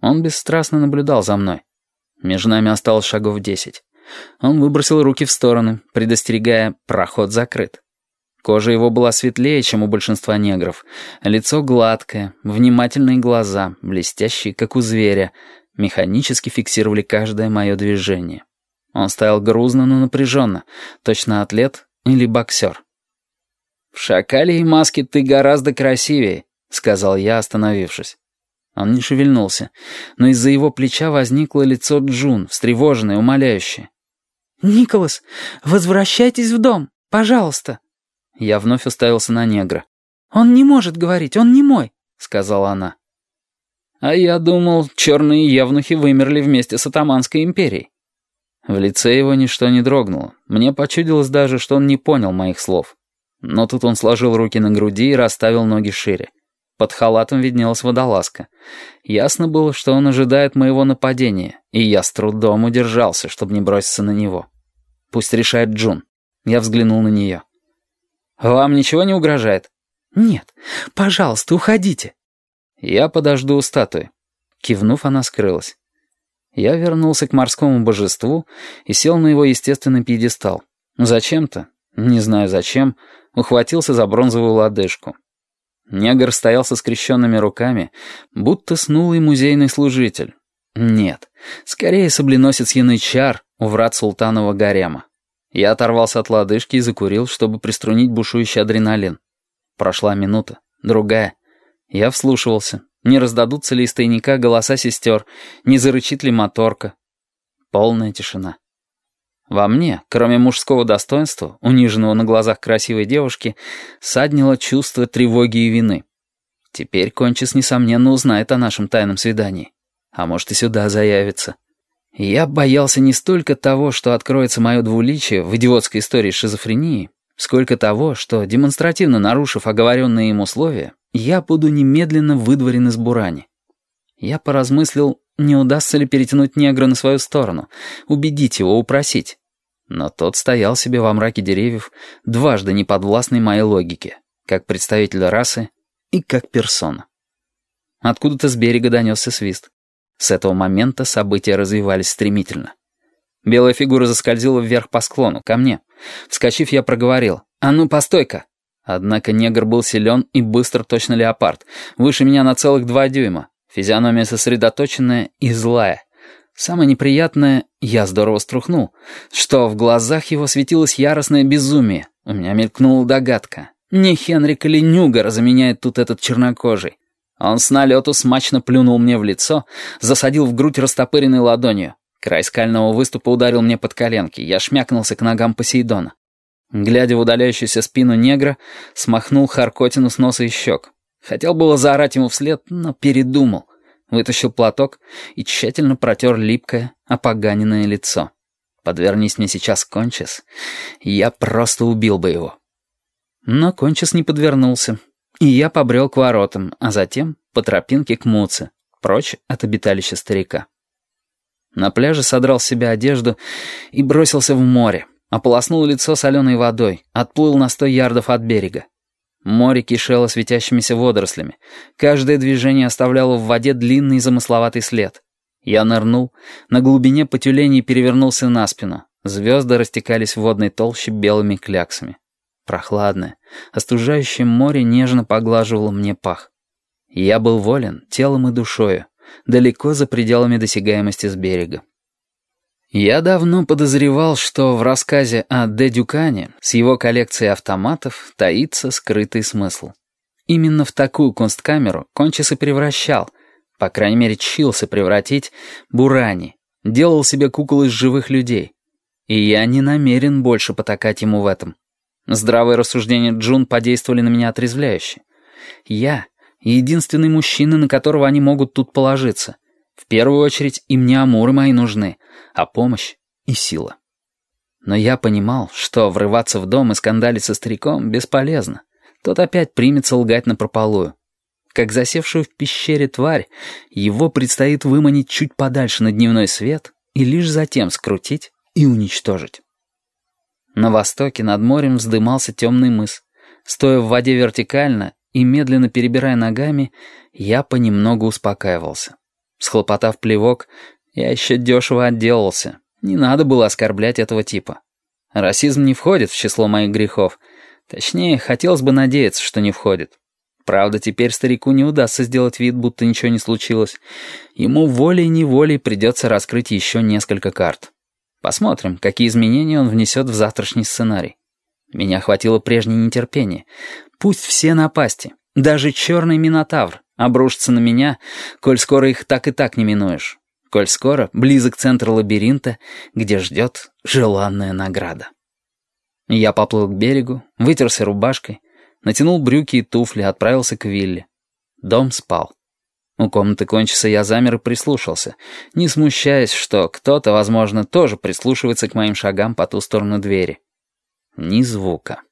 Он бесстрастно наблюдал за мной. Между нами осталось шагов десять. Он выбросил руки в стороны, предостерегая «проход закрыт». Кожа его была светлее, чем у большинства негров. Лицо гладкое, внимательные глаза, блестящие, как у зверя, механически фиксировали каждое мое движение. Он стоял грузно, но напряженно, точно атлет или боксер. «В шакале и маске ты гораздо красивее», — сказал я, остановившись. Он не шевельнулся, но из-за его плеча возникло лицо Джун, встревоженное, умоляющее. «Николас, возвращайтесь в дом, пожалуйста». Я вновь уставился на негра. «Он не может говорить, он не мой», — сказала она. «А я думал, черные явнухи вымерли вместе с Атаманской империей». В лице его ничто не дрогнуло. Мне почудилось даже, что он не понял моих слов. Но тут он сложил руки на груди и расставил ноги шире. Под халатом виднелась водолазка. Ясно было, что он ожидает моего нападения, и я с трудом удержался, чтобы не броситься на него. Пусть решает Джун. Я взглянул на нее. «Вам ничего не угрожает?» «Нет. Пожалуйста, уходите». «Я подожду у статуи». Кивнув, она скрылась. Я вернулся к морскому божеству и сел на его естественный пьедестал. Зачем-то, не знаю зачем, ухватился за бронзовую лодыжку. Негр стоял со скрещенными руками, будто снулый музейный служитель. Нет, скорее собленосец янычар у врат султанова гарема. Я оторвался от лодыжки и закурил, чтобы приструнить бушующий адреналин. Прошла минута, другая. Я вслушивался. Не раздадутся ли из тайника голоса сестер, не зарычит ли моторка. Полная тишина. Во мне, кроме мужского достоинства, униженного на глазах красивой девушки, саднило чувство тревоги и вины. Теперь Кончис, несомненно, узнает о нашем тайном свидании. А может, и сюда заявится. Я боялся не столько того, что откроется мое двуличие в идиотской истории шизофрении, сколько того, что, демонстративно нарушив оговоренные им условия, я буду немедленно выдворен из Бурани. Я поразмыслил, не удастся ли перетянуть негра на свою сторону, убедить его, упросить. Но тот стоял себе во мраке деревьев, дважды неподвластной моей логике, как представитель расы и как персона. Откуда-то с берега донесся свист. С этого момента события развивались стремительно. Белая фигура заскользила вверх по склону, ко мне. Вскочив, я проговорил «А ну, постой-ка!» Однако негр был силен и быстр точно леопард, выше меня на целых два дюйма. Физиономия сосредоточенная и злая. Самое неприятное, я здорово струхнул, что в глазах его светилось яростное безумие. У меня мелькнула догадка. Не Хенрик или Нюгар заменяет тут этот чернокожий. Он с налету смачно плюнул мне в лицо, засадил в грудь растопыренной ладонью. Край скального выступа ударил мне под коленки, я шмякнулся к ногам Посейдона. Глядя в удаляющуюся спину негра, смахнул Харкотину с носа и щек. Хотел было заорать ему вслед, но передумал. Вытащил платок и тщательно протер липкое, опоганенное лицо. Подвернись мне сейчас Кончес, я просто убил бы его. Но Кончес не подвернулся, и я побрел к воротам, а затем по тропинке к Муце, прочь от обиталища старика. На пляже содрал с себя одежду и бросился в море, ополоснул лицо соленой водой, отплыл на сто ярдов от берега. Море кишело светящимися водорослями. Каждое движение оставляло в воде длинный замысловатый след. Я нырнул, на глубине по перевернулся на спину. Звезды растекались в водной толще белыми кляксами. Прохладное, остужающее море нежно поглаживало мне пах. Я был волен телом и душою, далеко за пределами досягаемости с берега. Я давно подозревал, что в рассказе о Де Дюкане с его коллекцией автоматов таится скрытый смысл. Именно в такую кунсткамеру Кончис и превращал, по крайней мере, чился превратить, Бурани, делал себе кукол из живых людей. И я не намерен больше потакать ему в этом. Здравые рассуждения Джун подействовали на меня отрезвляюще. Я — единственный мужчина, на которого они могут тут положиться — в первую очередь им не амуры мои нужны, а помощь и сила. Но я понимал, что врываться в дом и скандалить со стариком бесполезно. Тот опять примется лгать напропалую. Как засевшую в пещере тварь, его предстоит выманить чуть подальше на дневной свет и лишь затем скрутить и уничтожить. На востоке над морем вздымался темный мыс. Стоя в воде вертикально и медленно перебирая ногами, я понемногу успокаивался. Схлопотав плевок, я еще дешево отделался. Не надо было оскорблять этого типа. Расизм не входит в число моих грехов. Точнее, хотелось бы надеяться, что не входит. Правда, теперь старику не удастся сделать вид, будто ничего не случилось. Ему волей-неволей придется раскрыть еще несколько карт. Посмотрим, какие изменения он внесет в завтрашний сценарий. Меня хватило прежнее нетерпение. Пусть все напасти, даже черный минотавр, обрушатся на меня, коль скоро их так и так не минуешь. Коль скоро близок центр лабиринта, где ждет желанная награда. Я поплыл к берегу, вытерся рубашкой, натянул брюки и туфли, отправился к вилле. Дом спал. У комнаты кончиса я замер и прислушался, не смущаясь, что кто-то, возможно, тоже прислушивается к моим шагам по ту сторону двери. Ни звука.